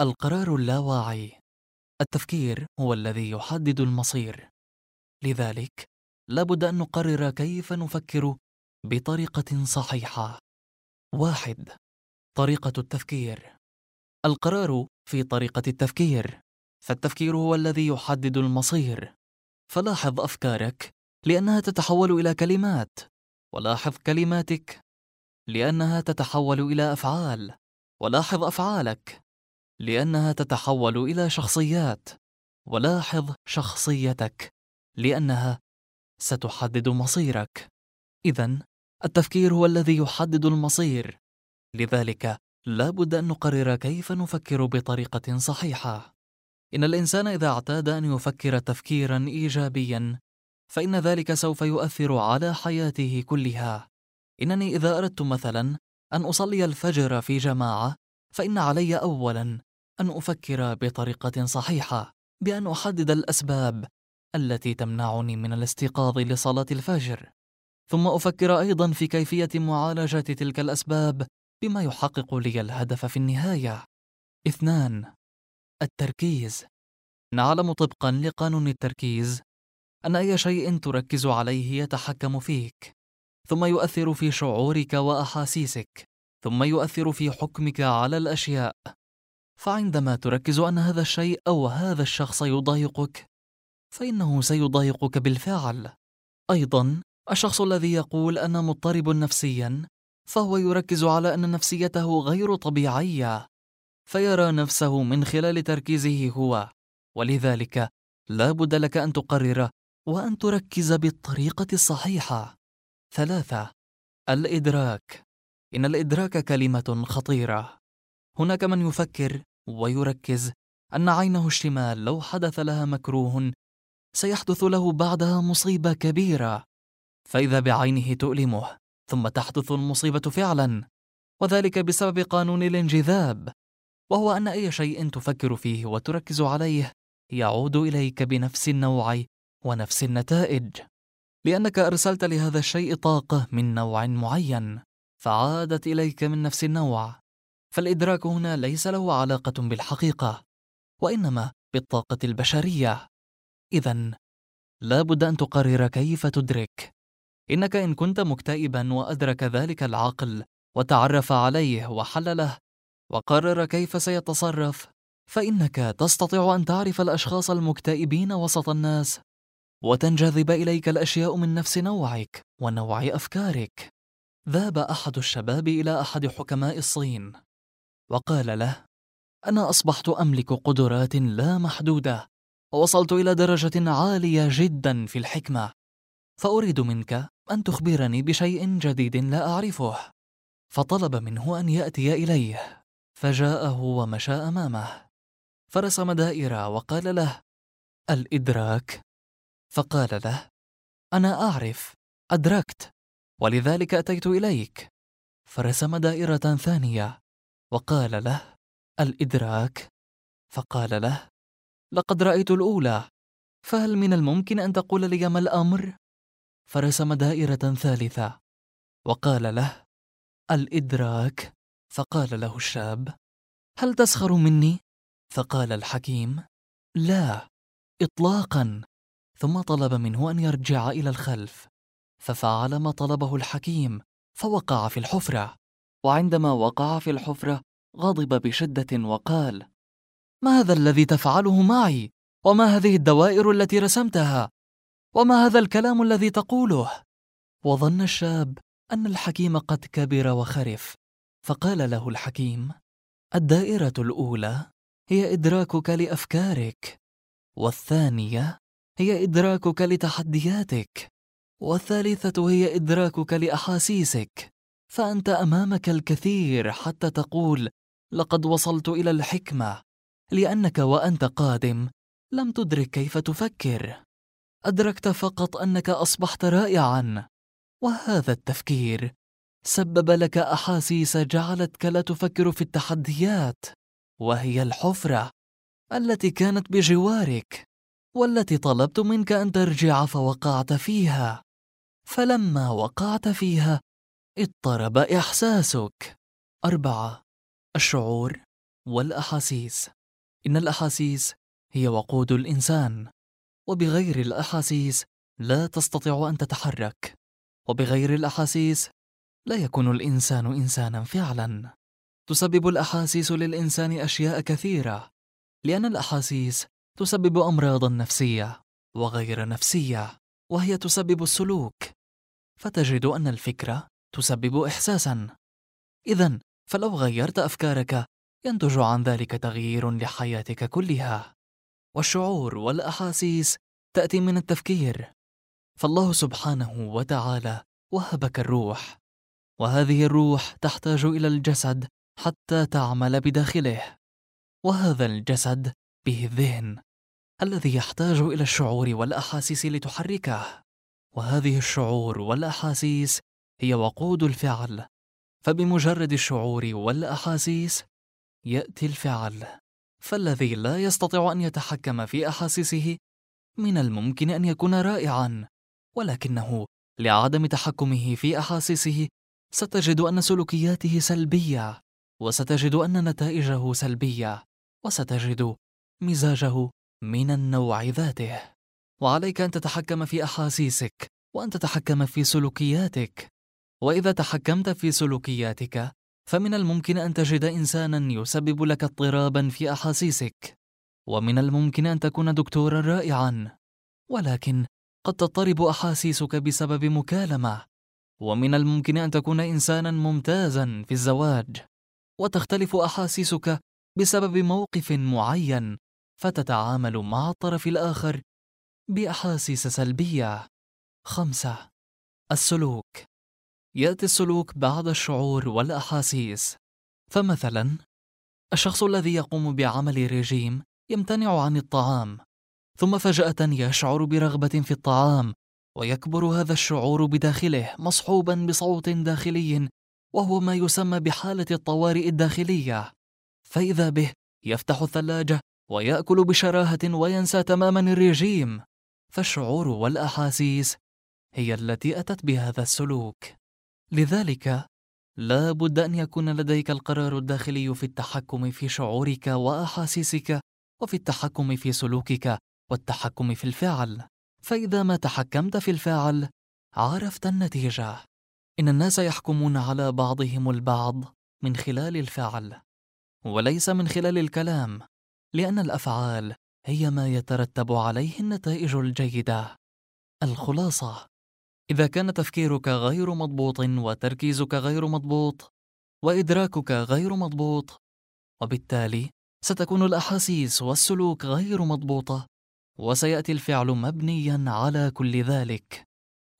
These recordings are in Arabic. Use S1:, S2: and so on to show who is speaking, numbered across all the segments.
S1: القرار اللاواعي. التفكير هو الذي يحدد المصير. لذلك لابد أن نقرر كيف نفكر بطريقة صحيحة. واحد طريقة التفكير. القرار في طريقة التفكير. فالتفكير هو الذي يحدد المصير. فلاحظ أفكارك لأنها تتحول إلى كلمات. ولاحظ كلماتك لأنها تتحول إلى أفعال. ولاحظ أفعالك لأنها تتحول إلى شخصيات. ولاحظ شخصيتك لأنها ستحدد مصيرك. اذا التفكير هو الذي يحدد المصير. لذلك لا بد أن نقرر كيف نفكر بطريقة صحيحة. إن الإنسان إذا اعتاد أن يفكر تفكيرا ايجابيا فإن ذلك سوف يؤثر على حياته كلها. إنني إذا أردت مثلا أن أصلي الفجر في جماعة فإن علي اولا أن أفكر بطريقة صحيحة بأن أحدد الأسباب التي تمنعني من الاستيقاظ لصلاة الفجر. ثم أفكر أيضا في كيفية معالجة تلك الأسباب بما يحقق لي الهدف في النهاية. اثنان التركيز. نعلم طبقا لقانون التركيز أن أي شيء تركز عليه يتحكم فيك ثم يؤثر في شعورك وأحاسيسك ثم يؤثر في حكمك على الأشياء. فعندما تركز أن هذا الشيء أو هذا الشخص يضايقك فإنه سيضايقك بالفعل. أيضا الشخص الذي يقول أنا مضطرب نفسيا فهو يركز على أن نفسيته غير طبيعية فيرى نفسه من خلال تركيزه هو. ولذلك لا بد لك أن تقرر وأن تركز بالطريقة الصحيحة. ثلاثة الإدراك. إن الإدراك كلمة خطيرة. هناك من يفكر ويركز أن عينه الشمال لو حدث لها مكروه سيحدث له بعدها مصيبة كبيرة. فإذا بعينه تؤلمه ثم تحدث المصيبة فعلا وذلك بسبب قانون الانجذاب وهو أن أي شيء تفكر فيه وتركز عليه يعود إليك بنفس النوع ونفس النتائج. لأنك أرسلت لهذا الشيء طاقة من نوع معين فعادت إليك من نفس النوع. فالإدراك هنا ليس له علاقة بالحقيقة وإنما بالطاقة البشرية. اذا لا بد أن تقرر كيف تدرك. إنك إن كنت مكتئبا وأدرك ذلك العقل وتعرف عليه وحلله وقرر كيف سيتصرف فإنك تستطيع أن تعرف الأشخاص المكتئبين وسط الناس وتنجذب إليك الأشياء من نفس نوعك ونوع أفكارك. ذهب أحد الشباب إلى أحد حكماء الصين. وقال له أنا أصبحت أملك قدرات لا محدودة ووصلت إلى درجة عالية جدا في الحكمة فأريد منك أن تخبرني بشيء جديد لا أعرفه. فطلب منه أن يأتي إليه فجاءه ومشى أمامه. فرسم دائرة وقال له الإدراك؟ فقال له أنا أعرف أدركت ولذلك أتيت إليك. فرسم دائرة ثانية. وقال له الإدراك؟ فقال له لقد رأيت الأولى فهل من الممكن أن تقول لي ما الأمر؟ فرسم دائرة ثالثة وقال له الإدراك؟ فقال له الشاب هل تسخر مني؟ فقال الحكيم لا اطلاقا. ثم طلب منه أن يرجع إلى الخلف ففعل ما طلبه الحكيم فوقع في الحفرة. وعندما وقع في الحفرة غضب بشدة وقال ما هذا الذي تفعله معي؟ وما هذه الدوائر التي رسمتها؟ وما هذا الكلام الذي تقوله؟ وظن الشاب أن الحكيم قد كبر وخرف فقال له الحكيم الدائرة الأولى هي إدراكك لأفكارك والثانية هي إدراكك لتحدياتك والثالثة هي إدراكك لأحاسيسك. فأنت أمامك الكثير حتى تقول لقد وصلت إلى الحكمة لأنك وأنت قادم لم تدرك كيف تفكر. أدركت فقط أنك أصبحت رائعا وهذا التفكير سبب لك أحاسيس جعلتك لا تفكر في التحديات وهي الحفرة التي كانت بجوارك والتي طلبت منك أن ترجع فوقعت فيها. فلما وقعت فيها اضطرب إحساسك. أربعة الشعور والأحاسيس. إن الأحاسيس هي وقود الإنسان وبغير الأحاسيس لا تستطيع أن تتحرك وبغير الأحاسيس لا يكون الإنسان إنسانا فعلا. تسبب الأحاسيس للإنسان أشياء كثيرة لأن الأحاسيس تسبب أمراضا نفسية وغير نفسية وهي تسبب السلوك. فتجد أن الفكرة تسبب إحساسا. إذا فلو غيرت أفكارك ينتج عن ذلك تغيير لحياتك كلها. والشعور والأحاسيس تأتي من التفكير. فالله سبحانه وتعالى وهبك الروح. وهذه الروح تحتاج إلى الجسد حتى تعمل بداخله. وهذا الجسد به الذهن الذي يحتاج إلى الشعور والأحاسيس لتحركه. وهذه الشعور والأحاسيس هي وقود الفعل فبمجرد الشعور والأحاسيس يأتي الفعل. فالذي لا يستطيع أن يتحكم في أحاسيسه من الممكن أن يكون رائعا ولكنه لعدم تحكمه في أحاسيسه ستجد أن سلوكياته سلبية وستجد أن نتائجه سلبية وستجد مزاجه من النوع ذاته. وعليك أن تتحكم في أحاسيسك وأن تتحكم في سلوكياتك. وإذا تحكمت في سلوكياتك فمن الممكن أن تجد إنسانا يسبب لك اضطرابا في أحاسيسك ومن الممكن أن تكون دكتورا رائعا ولكن قد تضطرب أحاسيسك بسبب مكالمة ومن الممكن أن تكون إنسانا ممتازا في الزواج وتختلف أحاسيسك بسبب موقف معين فتتعامل مع الطرف الآخر بأحاسيس سلبية. خمسة. السلوك. يأتي السلوك بعد الشعور والأحاسيس. فمثلا الشخص الذي يقوم بعمل ريجيم يمتنع عن الطعام ثم فجأة يشعر برغبة في الطعام ويكبر هذا الشعور بداخله مصحوبا بصوت داخلي وهو ما يسمى بحالة الطوارئ الداخلية. فإذا به يفتح الثلاجة ويأكل بشراهة وينسى تماما الرجيم. فالشعور والأحاسيس هي التي أتت بهذا السلوك. لذلك لا بد أن يكون لديك القرار الداخلي في التحكم في شعورك وأحاسيسك وفي التحكم في سلوكك والتحكم في الفعل فإذا ما تحكمت في الفعل عرفت النتيجة. إن الناس يحكمون على بعضهم البعض من خلال الفعل وليس من خلال الكلام لأن الأفعال هي ما يترتب عليه النتائج الجيدة. الخلاصة. إذا كان تفكيرك غير مضبوط وتركيزك غير مضبوط وإدراكك غير مضبوط وبالتالي ستكون الأحاسيس والسلوك غير مضبوطة وسيأتي الفعل مبنيا على كل ذلك.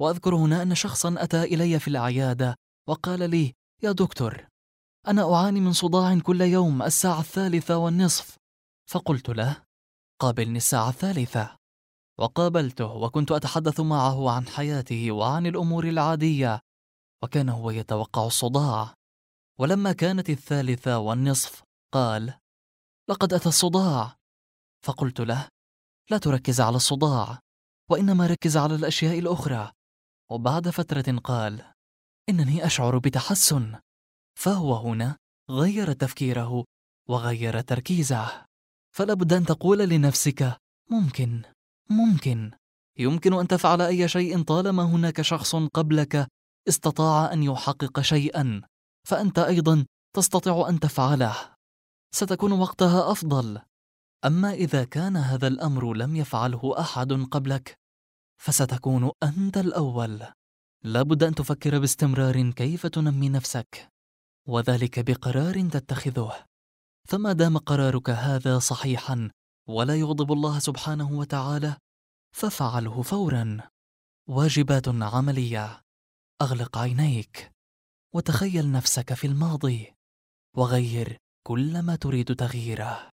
S1: وأذكر هنا أن شخصا أتى إلي في العيادة وقال لي يا دكتور أنا أعاني من صداع كل يوم الساعة الثالثة والنصف. فقلت له قابلني الساعة الثالثة. وقابلته وكنت أتحدث معه عن حياته وعن الأمور العادية وكان هو يتوقع الصداع. ولما كانت الثالثة والنصف قال لقد أتى الصداع. فقلت له لا تركز على الصداع وإنما ركز على الأشياء الأخرى. وبعد فترة قال إنني أشعر بتحسن. فهو هنا غير تفكيره وغير تركيزه. فلا بد أن تقول لنفسك ممكن. ممكن. يمكن أن تفعل أي شيء طالما هناك شخص قبلك استطاع أن يحقق شيئا فأنت أيضا تستطيع أن تفعله. ستكون وقتها أفضل. أما إذا كان هذا الأمر لم يفعله أحد قبلك فستكون أنت الأول. لابد أن تفكر باستمرار كيف تنمي نفسك. وذلك بقرار تتخذه. فما دام قرارك هذا صحيحا ولا يغضب الله سبحانه وتعالى ففعله فورا. واجبات عملية. أغلق عينيك. وتخيل نفسك في الماضي. وغير كل ما تريد تغييره.